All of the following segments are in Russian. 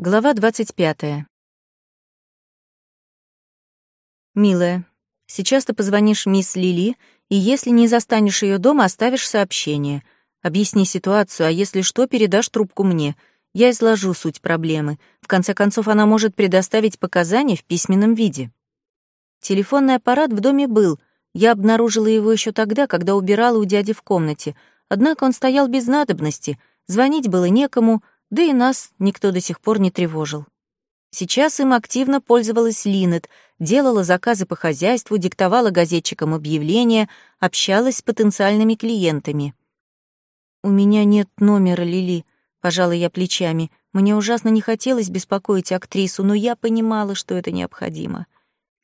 Глава 25. Милая, сейчас ты позвонишь мисс Лили, и если не застанешь ее дома, оставишь сообщение. Объясни ситуацию, а если что, передашь трубку мне. Я изложу суть проблемы. В конце концов, она может предоставить показания в письменном виде. Телефонный аппарат в доме был. Я обнаружила его еще тогда, когда убирала у дяди в комнате. Однако он стоял без надобности. Звонить было некому — да и нас никто до сих пор не тревожил. Сейчас им активно пользовалась Линет, делала заказы по хозяйству, диктовала газетчикам объявления, общалась с потенциальными клиентами. «У меня нет номера Лили», — пожала я плечами. Мне ужасно не хотелось беспокоить актрису, но я понимала, что это необходимо.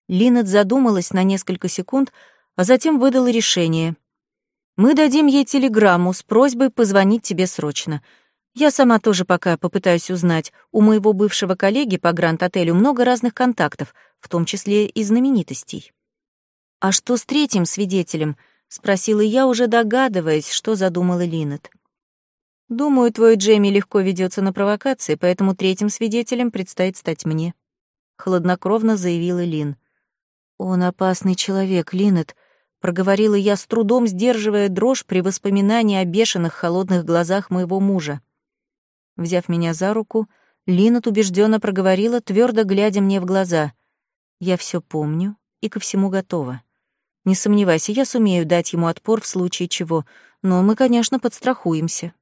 Линет задумалась на несколько секунд, а затем выдала решение. «Мы дадим ей телеграмму с просьбой позвонить тебе срочно. Я сама тоже пока попытаюсь узнать. У моего бывшего коллеги по Гранд-отелю много разных контактов, в том числе и знаменитостей. «А что с третьим свидетелем?» — спросила я, уже догадываясь, что задумала Линет. «Думаю, твой Джейми легко ведется на провокации, поэтому третьим свидетелем предстоит стать мне», — хладнокровно заявила Лин. «Он опасный человек, Линет», — проговорила я с трудом, сдерживая дрожь при воспоминании о бешеных холодных глазах моего мужа. Взяв меня за руку, Линет убежденно проговорила, твердо глядя мне в глаза. «Я все помню и ко всему готова. Не сомневайся, я сумею дать ему отпор в случае чего, но мы, конечно, подстрахуемся».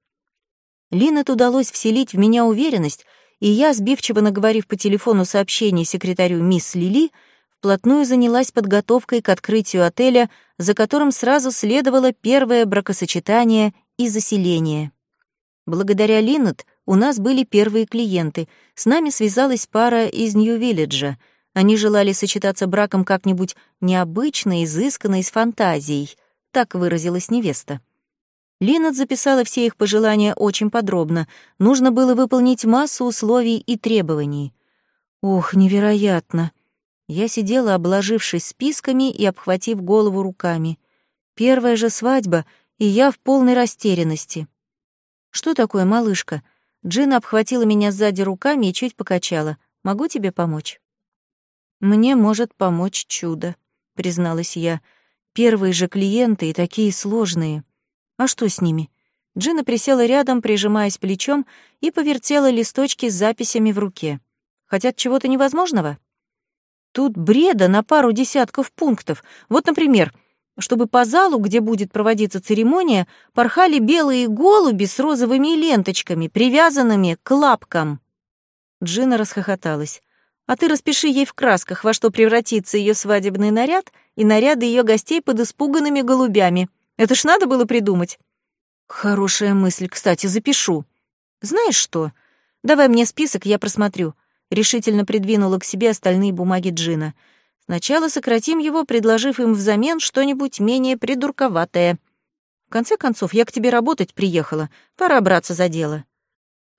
Линет удалось вселить в меня уверенность, и я, сбивчиво наговорив по телефону сообщение секретарю мисс Лили, вплотную занялась подготовкой к открытию отеля, за которым сразу следовало первое бракосочетание и заселение. Благодаря Линнет у нас были первые клиенты. С нами связалась пара из Нью-Вилледжа. Они желали сочетаться браком как-нибудь необычно, изысканно и с фантазией. Так выразилась невеста. Линнет записала все их пожелания очень подробно. Нужно было выполнить массу условий и требований. Ох, невероятно! Я сидела, обложившись списками и обхватив голову руками. Первая же свадьба, и я в полной растерянности. «Что такое, малышка?» Джина обхватила меня сзади руками и чуть покачала. «Могу тебе помочь?» «Мне может помочь чудо», — призналась я. «Первые же клиенты и такие сложные. А что с ними?» Джина присела рядом, прижимаясь плечом, и повертела листочки с записями в руке. «Хотят чего-то невозможного?» «Тут бреда на пару десятков пунктов. Вот, например, чтобы по залу, где будет проводиться церемония, порхали белые голуби с розовыми ленточками, привязанными к лапкам. Джина расхохоталась. «А ты распиши ей в красках, во что превратится ее свадебный наряд и наряды ее гостей под испуганными голубями. Это ж надо было придумать». «Хорошая мысль, кстати, запишу». «Знаешь что? Давай мне список, я просмотрю». Решительно придвинула к себе остальные бумаги Джина. Сначала сократим его, предложив им взамен что-нибудь менее придурковатое. В конце концов, я к тебе работать приехала. Пора браться за дело.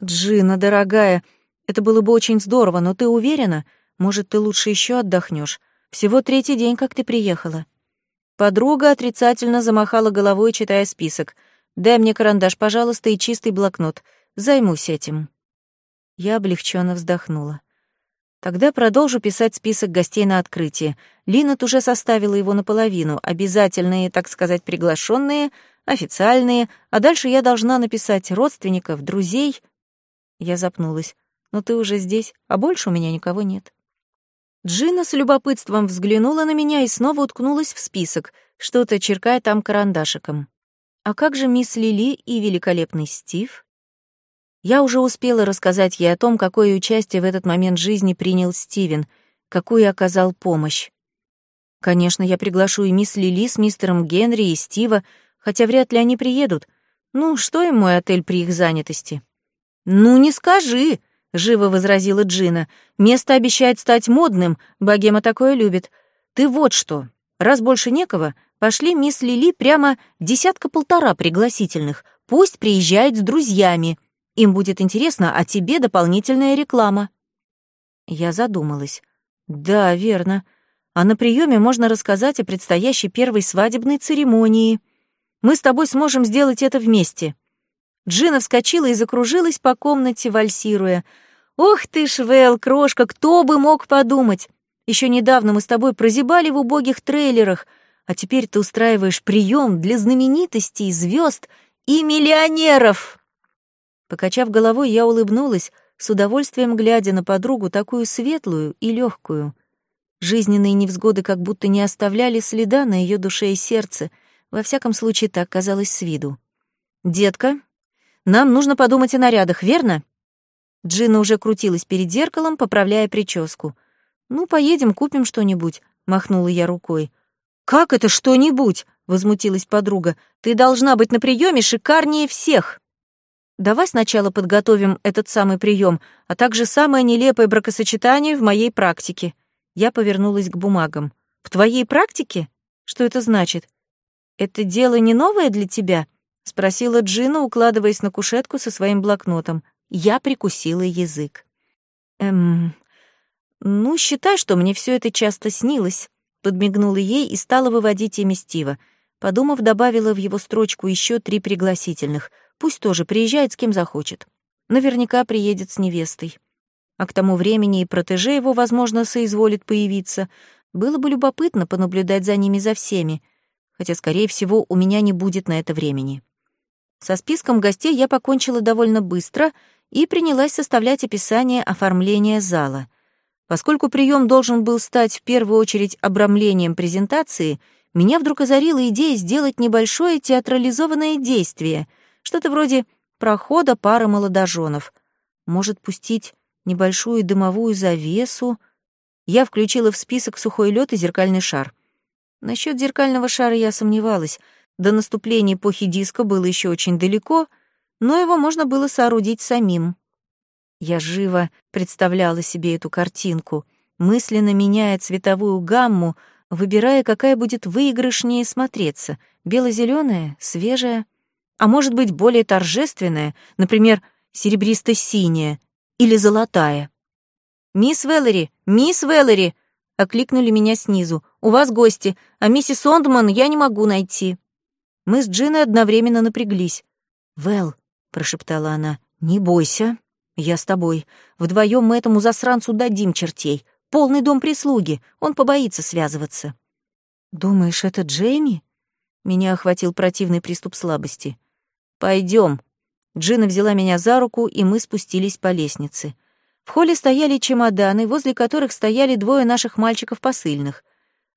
Джина, дорогая, это было бы очень здорово, но ты уверена? Может, ты лучше еще отдохнешь? Всего третий день, как ты приехала. Подруга отрицательно замахала головой, читая список. «Дай мне карандаш, пожалуйста, и чистый блокнот. Займусь этим». Я облегченно вздохнула. Тогда продолжу писать список гостей на открытие. Линет уже составила его наполовину. Обязательные, так сказать, приглашенные, официальные, а дальше я должна написать родственников, друзей. Я запнулась. Но ты уже здесь, а больше у меня никого нет. Джина с любопытством взглянула на меня и снова уткнулась в список, что-то черкая там карандашиком. А как же мисс Лили и великолепный Стив? Я уже успела рассказать ей о том, какое участие в этот момент жизни принял Стивен, какую оказал помощь. Конечно, я приглашу и мисс Лили с мистером Генри и Стива, хотя вряд ли они приедут. Ну, что им мой отель при их занятости? «Ну, не скажи!» — живо возразила Джина. «Место обещает стать модным, богема такое любит. Ты вот что, раз больше некого, пошли мисс Лили прямо десятка-полтора пригласительных. Пусть приезжает с друзьями. Им будет интересно, а тебе дополнительная реклама». Я задумалась. «Да, верно. А на приеме можно рассказать о предстоящей первой свадебной церемонии. Мы с тобой сможем сделать это вместе». Джина вскочила и закружилась по комнате, вальсируя. Ох ты ж, Вэл, крошка, кто бы мог подумать? Еще недавно мы с тобой прозябали в убогих трейлерах, а теперь ты устраиваешь прием для знаменитостей, звезд и миллионеров. Покачав головой, я улыбнулась, с удовольствием глядя на подругу такую светлую и легкую. Жизненные невзгоды как будто не оставляли следа на ее душе и сердце, во всяком случае так казалось с виду. «Детка, нам нужно подумать о нарядах, верно?» Джина уже крутилась перед зеркалом, поправляя прическу. «Ну, поедем, купим что-нибудь», — махнула я рукой. «Как это что-нибудь?» — возмутилась подруга. «Ты должна быть на приеме шикарнее всех!» Давай сначала подготовим этот самый прием, а также самое нелепое бракосочетание в моей практике. Я повернулась к бумагам. В твоей практике? Что это значит? Это дело не новое для тебя? спросила Джина, укладываясь на кушетку со своим блокнотом. Я прикусила язык. Эм, ну, считай, что мне все это часто снилось, подмигнула ей и стала выводить имя Стива. Подумав, добавила в его строчку еще три пригласительных — Пусть тоже приезжает с кем захочет. Наверняка приедет с невестой. А к тому времени и протеже его, возможно, соизволит появиться. Было бы любопытно понаблюдать за ними за всеми, хотя, скорее всего, у меня не будет на это времени. Со списком гостей я покончила довольно быстро и принялась составлять описание оформления зала. Поскольку прием должен был стать в первую очередь обрамлением презентации, меня вдруг озарила идея сделать небольшое театрализованное действие — что-то вроде прохода пары молодоженов. Может, пустить небольшую дымовую завесу? Я включила в список сухой лед и зеркальный шар. Насчет зеркального шара я сомневалась. До наступления эпохи диска было еще очень далеко, но его можно было соорудить самим. Я живо представляла себе эту картинку, мысленно меняя цветовую гамму, выбирая, какая будет выигрышнее смотреться — бело-зеленая, свежая а может быть более торжественная, например, серебристо-синяя или золотая. «Мисс Веллери! Мисс Веллери!» — окликнули меня снизу. «У вас гости, а миссис Ондман я не могу найти». Мы с Джиной одновременно напряглись. «Вэл», — прошептала она, — «не бойся, я с тобой. Вдвоем мы этому засранцу дадим чертей. Полный дом прислуги, он побоится связываться». «Думаешь, это Джейми?» Меня охватил противный приступ слабости. Пойдем. Джина взяла меня за руку, и мы спустились по лестнице. В холле стояли чемоданы, возле которых стояли двое наших мальчиков посыльных.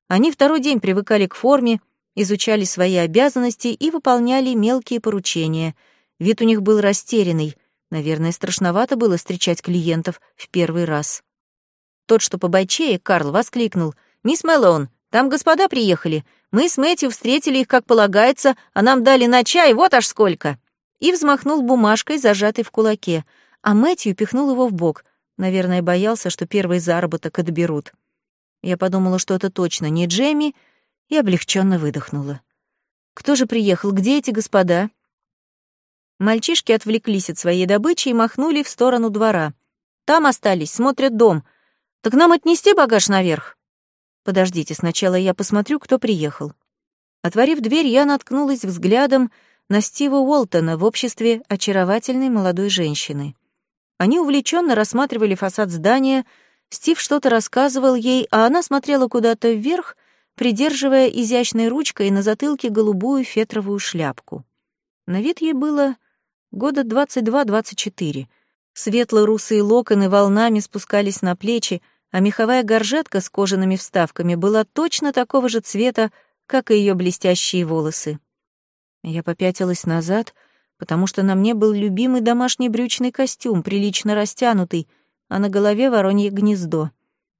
Они второй день привыкали к форме, изучали свои обязанности и выполняли мелкие поручения. Вид у них был растерянный. Наверное, страшновато было встречать клиентов в первый раз. Тот, что по бойчее, Карл воскликнул. «Мисс Мэллоун, там господа приехали. Мы с Мэтью встретили их, как полагается, а нам дали на чай, вот аж сколько!» И взмахнул бумажкой, зажатой в кулаке, а Мэтью пихнул его в бок. Наверное, боялся, что первый заработок отберут. Я подумала, что это точно не Джейми, и облегченно выдохнула. «Кто же приехал? Где эти господа?» Мальчишки отвлеклись от своей добычи и махнули в сторону двора. «Там остались, смотрят дом. Так нам отнести багаж наверх?» Подождите, сначала я посмотрю, кто приехал. Отворив дверь, я наткнулась взглядом на Стива Уолтона в обществе очаровательной молодой женщины. Они увлеченно рассматривали фасад здания, Стив что-то рассказывал ей, а она смотрела куда-то вверх, придерживая изящной ручкой на затылке голубую фетровую шляпку. На вид ей было года 22-24. Светло-русые локоны волнами спускались на плечи, а меховая горжетка с кожаными вставками была точно такого же цвета, как и ее блестящие волосы. Я попятилась назад, потому что на мне был любимый домашний брючный костюм, прилично растянутый, а на голове воронье гнездо.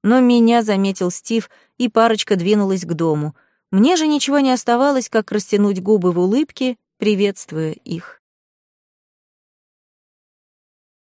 Но меня заметил Стив, и парочка двинулась к дому. Мне же ничего не оставалось, как растянуть губы в улыбке, приветствуя их.